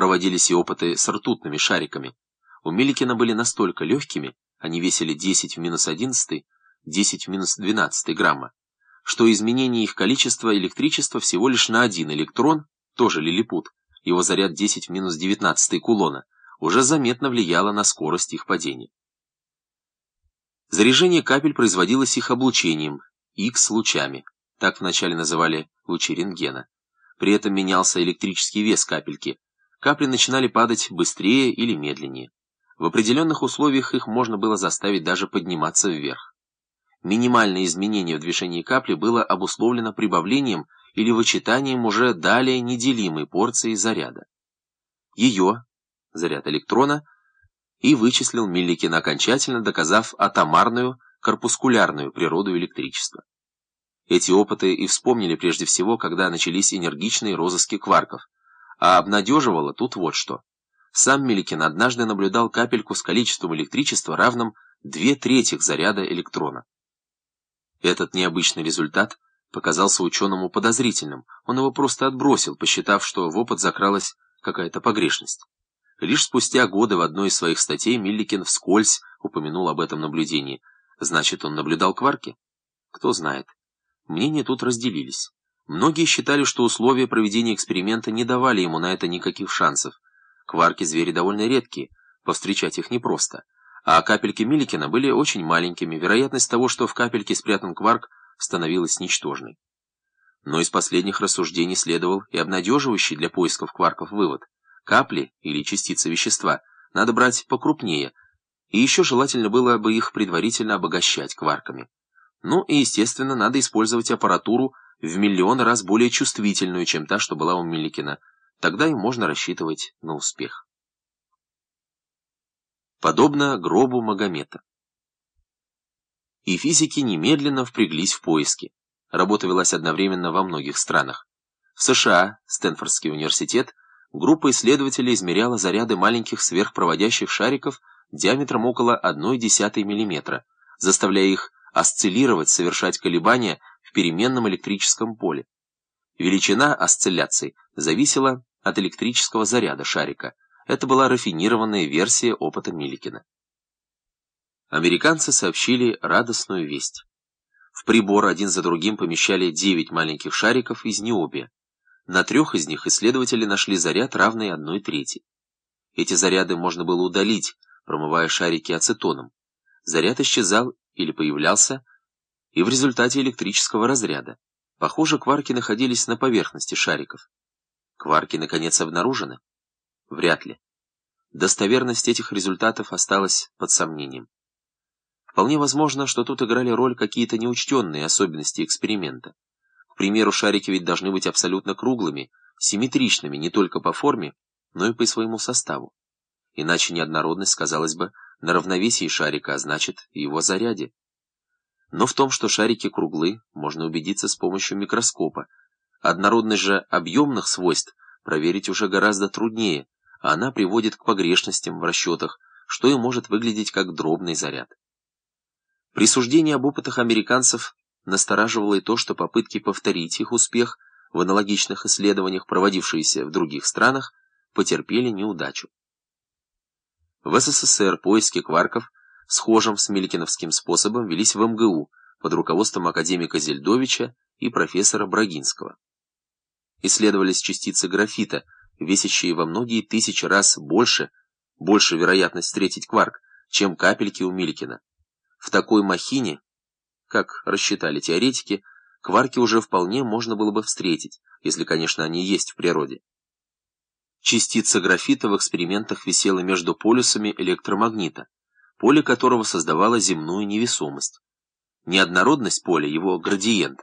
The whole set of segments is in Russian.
проводились и опыты с ртутными шариками. У Миликина были настолько легкими, они весили 10 в минус 11, 10 в минус 12 грамма, что изменение их количества электричества всего лишь на один электрон, тоже лилипут, его заряд 10 в минус 19 кулона, уже заметно влияло на скорость их падения. Заряжение капель производилось их облучением, X-лучами, так вначале называли лучи рентгена. При этом менялся электрический вес капельки. Капли начинали падать быстрее или медленнее. В определенных условиях их можно было заставить даже подниматься вверх. Минимальное изменение в движении капли было обусловлено прибавлением или вычитанием уже далее неделимой порции заряда. Ее, заряд электрона, и вычислил Милликин, окончательно доказав атомарную, корпускулярную природу электричества. Эти опыты и вспомнили прежде всего, когда начались энергичные розыски кварков. А обнадеживало тут вот что. Сам Миликин однажды наблюдал капельку с количеством электричества, равным две трети заряда электрона. Этот необычный результат показался ученому подозрительным, он его просто отбросил, посчитав, что в опыт закралась какая-то погрешность. Лишь спустя годы в одной из своих статей Милликин вскользь упомянул об этом наблюдении. Значит, он наблюдал кварки? Кто знает. Мнения тут разделились. Многие считали, что условия проведения эксперимента не давали ему на это никаких шансов. Кварки звери довольно редкие, повстречать их непросто. А капельки Миликина были очень маленькими, вероятность того, что в капельке спрятан кварк, становилась ничтожной. Но из последних рассуждений следовал и обнадеживающий для поисков кварков вывод. Капли, или частицы вещества, надо брать покрупнее, и еще желательно было бы их предварительно обогащать кварками. Ну и, естественно, надо использовать аппаратуру в миллион раз более чувствительную, чем та, что была у Миликина. Тогда и можно рассчитывать на успех. Подобно гробу Магомета. И физики немедленно впряглись в поиски. Работа велась одновременно во многих странах. В США, Стэнфордский университет, группа исследователей измеряла заряды маленьких сверхпроводящих шариков диаметром около 0,1 мм, заставляя их осциллировать, совершать колебания в переменном электрическом поле. Величина осцилляций зависела от электрического заряда шарика. Это была рафинированная версия опыта Миликина. Американцы сообщили радостную весть. В прибор один за другим помещали 9 маленьких шариков из необия. На трех из них исследователи нашли заряд, равный одной трети. Эти заряды можно было удалить, промывая шарики ацетоном. Заряд исчезал или появлялся и в результате электрического разряда. Похоже, кварки находились на поверхности шариков. Кварки, наконец, обнаружены? Вряд ли. Достоверность этих результатов осталась под сомнением. Вполне возможно, что тут играли роль какие-то неучтенные особенности эксперимента. К примеру, шарики ведь должны быть абсолютно круглыми, симметричными не только по форме, но и по своему составу. Иначе неоднородность сказалась бы на равновесии шарика, а значит, и его заряде. Но в том, что шарики круглы, можно убедиться с помощью микроскопа. Однородность же объемных свойств проверить уже гораздо труднее, а она приводит к погрешностям в расчетах, что и может выглядеть как дробный заряд. Присуждение об опытах американцев настораживало и то, что попытки повторить их успех в аналогичных исследованиях, проводившиеся в других странах, потерпели неудачу. В СССР поиски кварков схожим с Милькиновским способом велись в МГУ под руководством академика Зельдовича и профессора Брагинского. Исследовались частицы графита, весящие во многие тысячи раз больше, больше вероятность встретить кварк, чем капельки у Милькина. В такой махине, как рассчитали теоретики, кварки уже вполне можно было бы встретить, если, конечно, они есть в природе. Частица графита в экспериментах висела между полюсами электромагнита, поле которого создавало земную невесомость. Неоднородность поля, его градиент,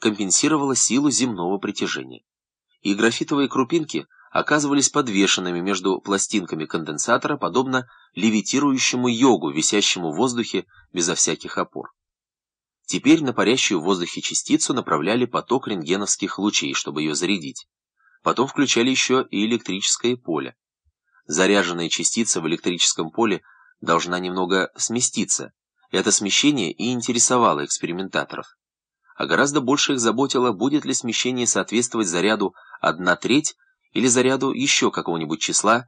компенсировала силу земного притяжения. И графитовые крупинки оказывались подвешенными между пластинками конденсатора, подобно левитирующему йогу, висящему в воздухе безо всяких опор. Теперь на парящую в воздухе частицу направляли поток рентгеновских лучей, чтобы ее зарядить. Потом включали еще и электрическое поле. Заряженная частица в электрическом поле должна немного сместиться. Это смещение и интересовало экспериментаторов. А гораздо больше их заботило, будет ли смещение соответствовать заряду 1 треть или заряду еще какого-нибудь числа